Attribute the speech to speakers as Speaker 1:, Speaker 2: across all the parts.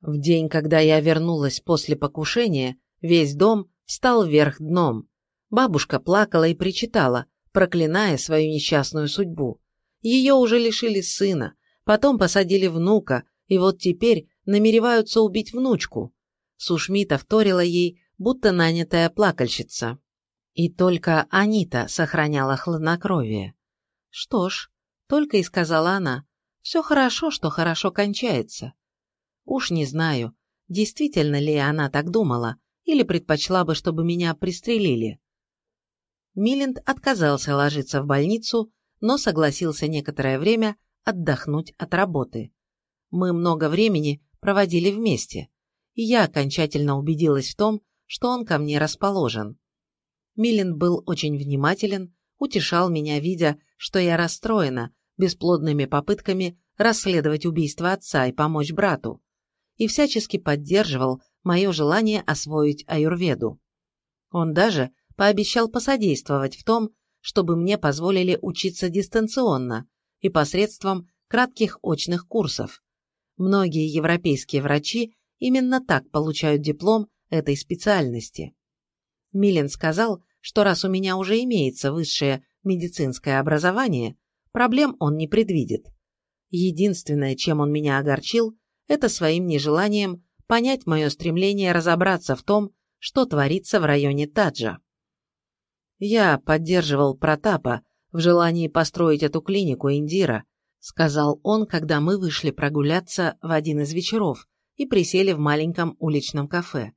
Speaker 1: В день, когда я вернулась после покушения, весь дом встал вверх дном. Бабушка плакала и причитала, проклиная свою несчастную судьбу. Ее уже лишили сына, потом посадили внука, и вот теперь намереваются убить внучку. Сушмита вторила ей, будто нанятая плакальщица. И только Анита сохраняла хладнокровие. Что ж, только и сказала она, все хорошо, что хорошо кончается. Уж не знаю, действительно ли она так думала, или предпочла бы, чтобы меня пристрелили. Милинд отказался ложиться в больницу, но согласился некоторое время отдохнуть от работы. Мы много времени проводили вместе, и я окончательно убедилась в том, что он ко мне расположен. Милинд был очень внимателен, утешал меня, видя, что я расстроена бесплодными попытками расследовать убийство отца и помочь брату, и всячески поддерживал мое желание освоить аюрведу. Он даже пообещал посодействовать в том, чтобы мне позволили учиться дистанционно и посредством кратких очных курсов. Многие европейские врачи именно так получают диплом этой специальности. Милин сказал, что раз у меня уже имеется высшее медицинское образование, проблем он не предвидит. Единственное, чем он меня огорчил, это своим нежеланием понять мое стремление разобраться в том, что творится в районе Таджа. Я поддерживал Протапа в желании построить эту клинику Индира, сказал он, когда мы вышли прогуляться в один из вечеров и присели в маленьком уличном кафе.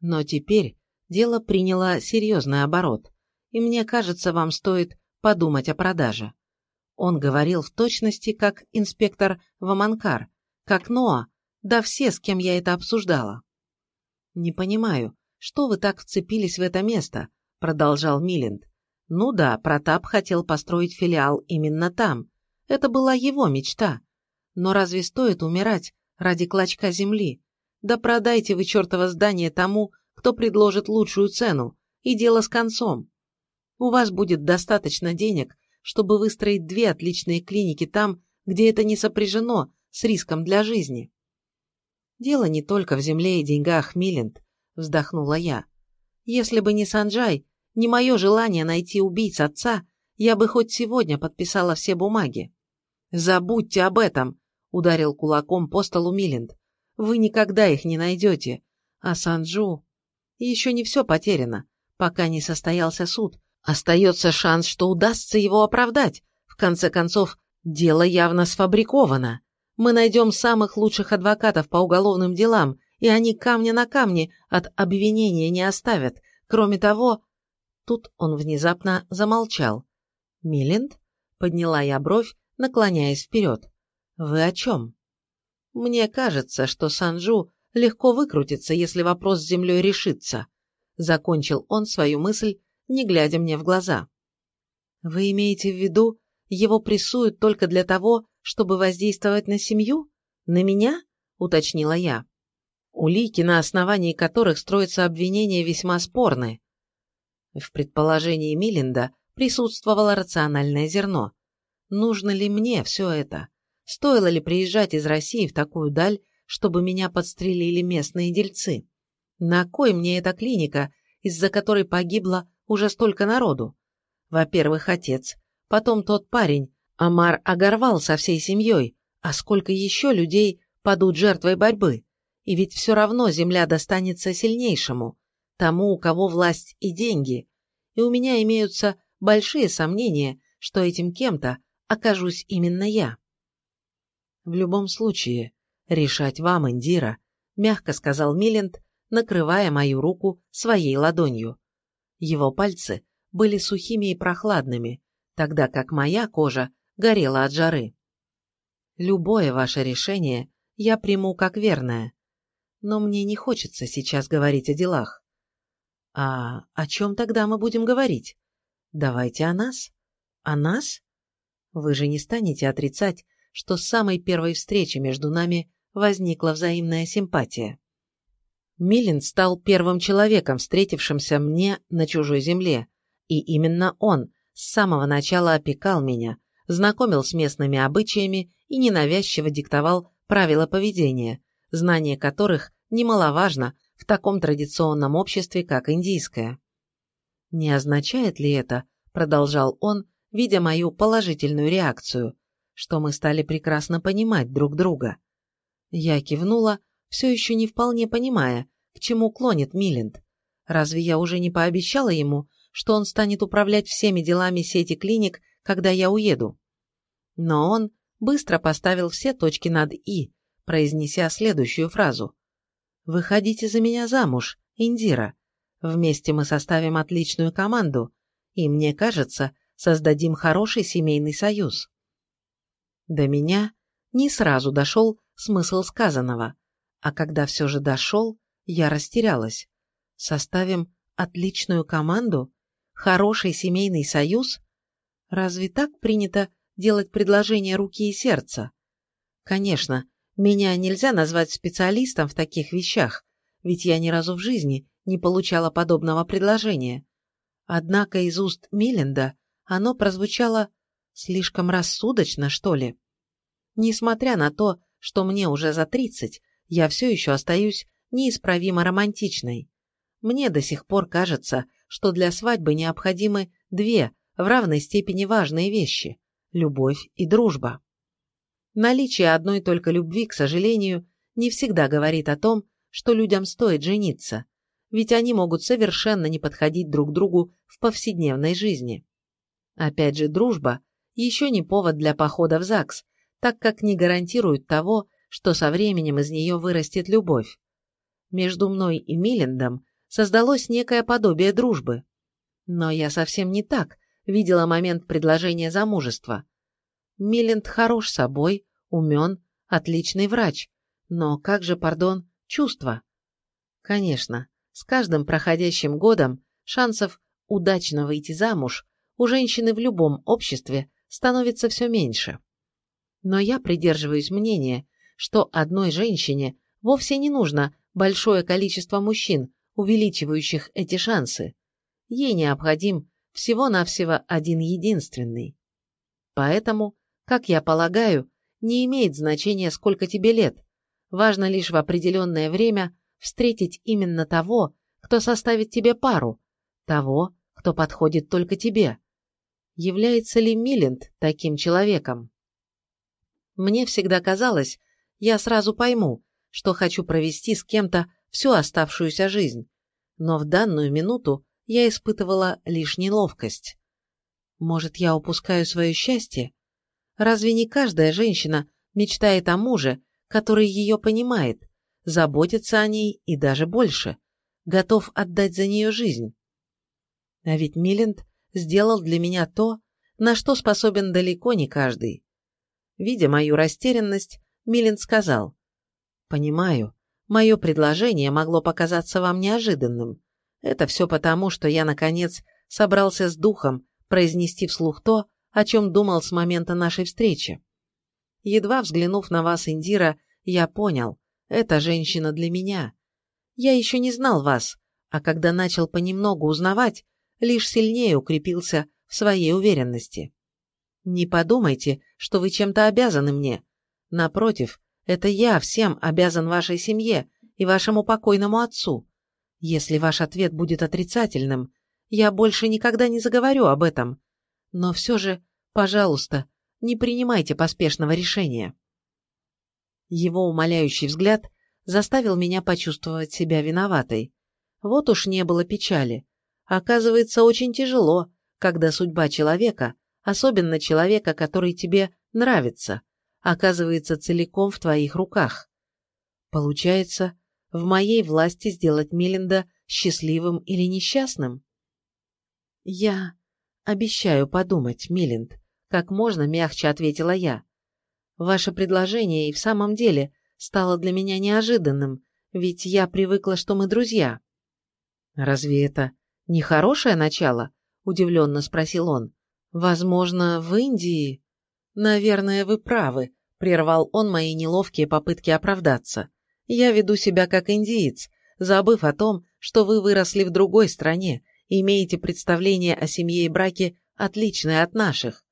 Speaker 1: Но теперь дело приняло серьезный оборот, и мне кажется, вам стоит подумать о продаже. Он говорил в точности, как инспектор Ваманкар, как Ноа, да все, с кем я это обсуждала. «Не понимаю, что вы так вцепились в это место?» – продолжал Милинд. «Ну да, Протап хотел построить филиал именно там. Это была его мечта. Но разве стоит умирать ради клочка земли? Да продайте вы чертово здание тому, кто предложит лучшую цену, и дело с концом. У вас будет достаточно денег, чтобы выстроить две отличные клиники там, где это не сопряжено с риском для жизни. Дело не только в земле и деньгах, Милинд, вздохнула я. Если бы не Санджай, не мое желание найти убийц отца, я бы хоть сегодня подписала все бумаги. Забудьте об этом, ударил кулаком по столу Милинд. Вы никогда их не найдете. А Санджу... Еще не все потеряно, пока не состоялся суд, Остается шанс, что удастся его оправдать. В конце концов, дело явно сфабриковано. Мы найдем самых лучших адвокатов по уголовным делам, и они камня на камне от обвинения не оставят. Кроме того... Тут он внезапно замолчал. «Милинд?» — подняла я бровь, наклоняясь вперед. «Вы о чем?» «Мне кажется, что Санжу легко выкрутится, если вопрос с землей решится», — закончил он свою мысль, не глядя мне в глаза. «Вы имеете в виду, его прессуют только для того, чтобы воздействовать на семью? На меня?» – уточнила я. Улики, на основании которых строится обвинение, весьма спорны. В предположении Милинда присутствовало рациональное зерно. Нужно ли мне все это? Стоило ли приезжать из России в такую даль, чтобы меня подстрелили местные дельцы? На кой мне эта клиника, из-за которой погибло уже столько народу. Во-первых, отец, потом тот парень, Амар Агарвал со всей семьей, а сколько еще людей падут жертвой борьбы. И ведь все равно земля достанется сильнейшему, тому, у кого власть и деньги. И у меня имеются большие сомнения, что этим кем-то окажусь именно я. В любом случае, решать вам, Индира, мягко сказал Милент, накрывая мою руку своей ладонью. Его пальцы были сухими и прохладными, тогда как моя кожа горела от жары. Любое ваше решение я приму как верное, но мне не хочется сейчас говорить о делах. А о чем тогда мы будем говорить? Давайте о нас. О нас? Вы же не станете отрицать, что с самой первой встречи между нами возникла взаимная симпатия. Милин стал первым человеком, встретившимся мне на чужой земле, и именно он с самого начала опекал меня, знакомил с местными обычаями и ненавязчиво диктовал правила поведения, знание которых немаловажно в таком традиционном обществе, как индийское. «Не означает ли это, — продолжал он, видя мою положительную реакцию, — что мы стали прекрасно понимать друг друга?» Я кивнула, все еще не вполне понимая, к чему клонит Милленд. Разве я уже не пообещала ему, что он станет управлять всеми делами сети клиник, когда я уеду? Но он быстро поставил все точки над «и», произнеся следующую фразу. «Выходите за меня замуж, Индира. Вместе мы составим отличную команду, и, мне кажется, создадим хороший семейный союз». До меня не сразу дошел смысл сказанного, а когда все же дошел, я растерялась. Составим отличную команду? Хороший семейный союз? Разве так принято делать предложение руки и сердца? Конечно, меня нельзя назвать специалистом в таких вещах, ведь я ни разу в жизни не получала подобного предложения. Однако из уст Миленда оно прозвучало слишком рассудочно, что ли. Несмотря на то, что мне уже за тридцать, я все еще остаюсь неисправимо романтичной. Мне до сих пор кажется, что для свадьбы необходимы две в равной степени важные вещи – любовь и дружба. Наличие одной только любви, к сожалению, не всегда говорит о том, что людям стоит жениться, ведь они могут совершенно не подходить друг другу в повседневной жизни. Опять же, дружба – еще не повод для похода в ЗАГС, так как не гарантирует того, что со временем из нее вырастет любовь. Между мной и Миллендом создалось некое подобие дружбы. Но я совсем не так видела момент предложения замужества. Милленд хорош собой, умен, отличный врач. Но как же, пардон, чувства? Конечно, с каждым проходящим годом шансов удачно выйти замуж у женщины в любом обществе становится все меньше. Но я придерживаюсь мнения, что одной женщине вовсе не нужно большое количество мужчин, увеличивающих эти шансы. Ей необходим всего-навсего один единственный. Поэтому, как я полагаю, не имеет значения, сколько тебе лет. Важно лишь в определенное время встретить именно того, кто составит тебе пару, того, кто подходит только тебе. Является ли Милленд таким человеком? Мне всегда казалось, я сразу пойму, что хочу провести с кем-то всю оставшуюся жизнь, но в данную минуту я испытывала лишь неловкость. Может, я упускаю свое счастье? Разве не каждая женщина мечтает о муже, который ее понимает, заботится о ней и даже больше, готов отдать за нее жизнь? А ведь Милленд сделал для меня то, на что способен далеко не каждый. Видя мою растерянность, Милин сказал, «Понимаю, мое предложение могло показаться вам неожиданным. Это все потому, что я, наконец, собрался с духом произнести вслух то, о чем думал с момента нашей встречи. Едва взглянув на вас, Индира, я понял, эта женщина для меня. Я еще не знал вас, а когда начал понемногу узнавать, лишь сильнее укрепился в своей уверенности. Не подумайте, что вы чем-то обязаны мне. Напротив, это я всем обязан вашей семье и вашему покойному отцу. Если ваш ответ будет отрицательным, я больше никогда не заговорю об этом. Но все же, пожалуйста, не принимайте поспешного решения. Его умоляющий взгляд заставил меня почувствовать себя виноватой. Вот уж не было печали. Оказывается, очень тяжело, когда судьба человека, особенно человека, который тебе нравится, оказывается целиком в твоих руках. Получается, в моей власти сделать Миленда счастливым или несчастным? Я обещаю подумать, Милинд, как можно мягче ответила я. Ваше предложение и в самом деле стало для меня неожиданным, ведь я привыкла, что мы друзья. Разве это не хорошее начало? Удивленно спросил он. Возможно, в Индии «Наверное, вы правы», – прервал он мои неловкие попытки оправдаться. «Я веду себя как индиец, забыв о том, что вы выросли в другой стране, имеете представление о семье и браке отличное от наших.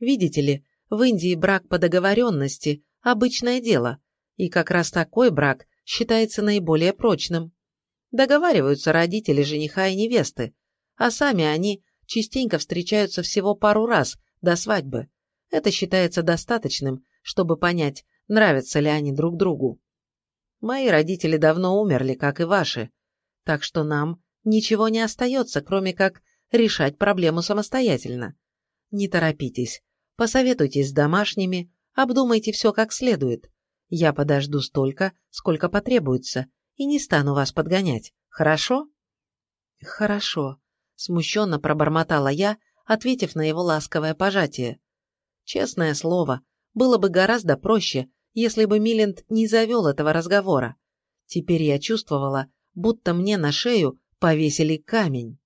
Speaker 1: Видите ли, в Индии брак по договоренности – обычное дело, И как раз такой брак считается наиболее прочным. Договариваются родители жениха и невесты, а сами они частенько встречаются всего пару раз до свадьбы. Это считается достаточным, чтобы понять, нравятся ли они друг другу. Мои родители давно умерли, как и ваши, так что нам ничего не остается, кроме как решать проблему самостоятельно. Не торопитесь, посоветуйтесь с домашними, обдумайте все как следует. Я подожду столько, сколько потребуется, и не стану вас подгонять, хорошо? Хорошо, смущенно пробормотала я, ответив на его ласковое пожатие. Честное слово, было бы гораздо проще, если бы Милленд не завел этого разговора. Теперь я чувствовала, будто мне на шею повесили камень.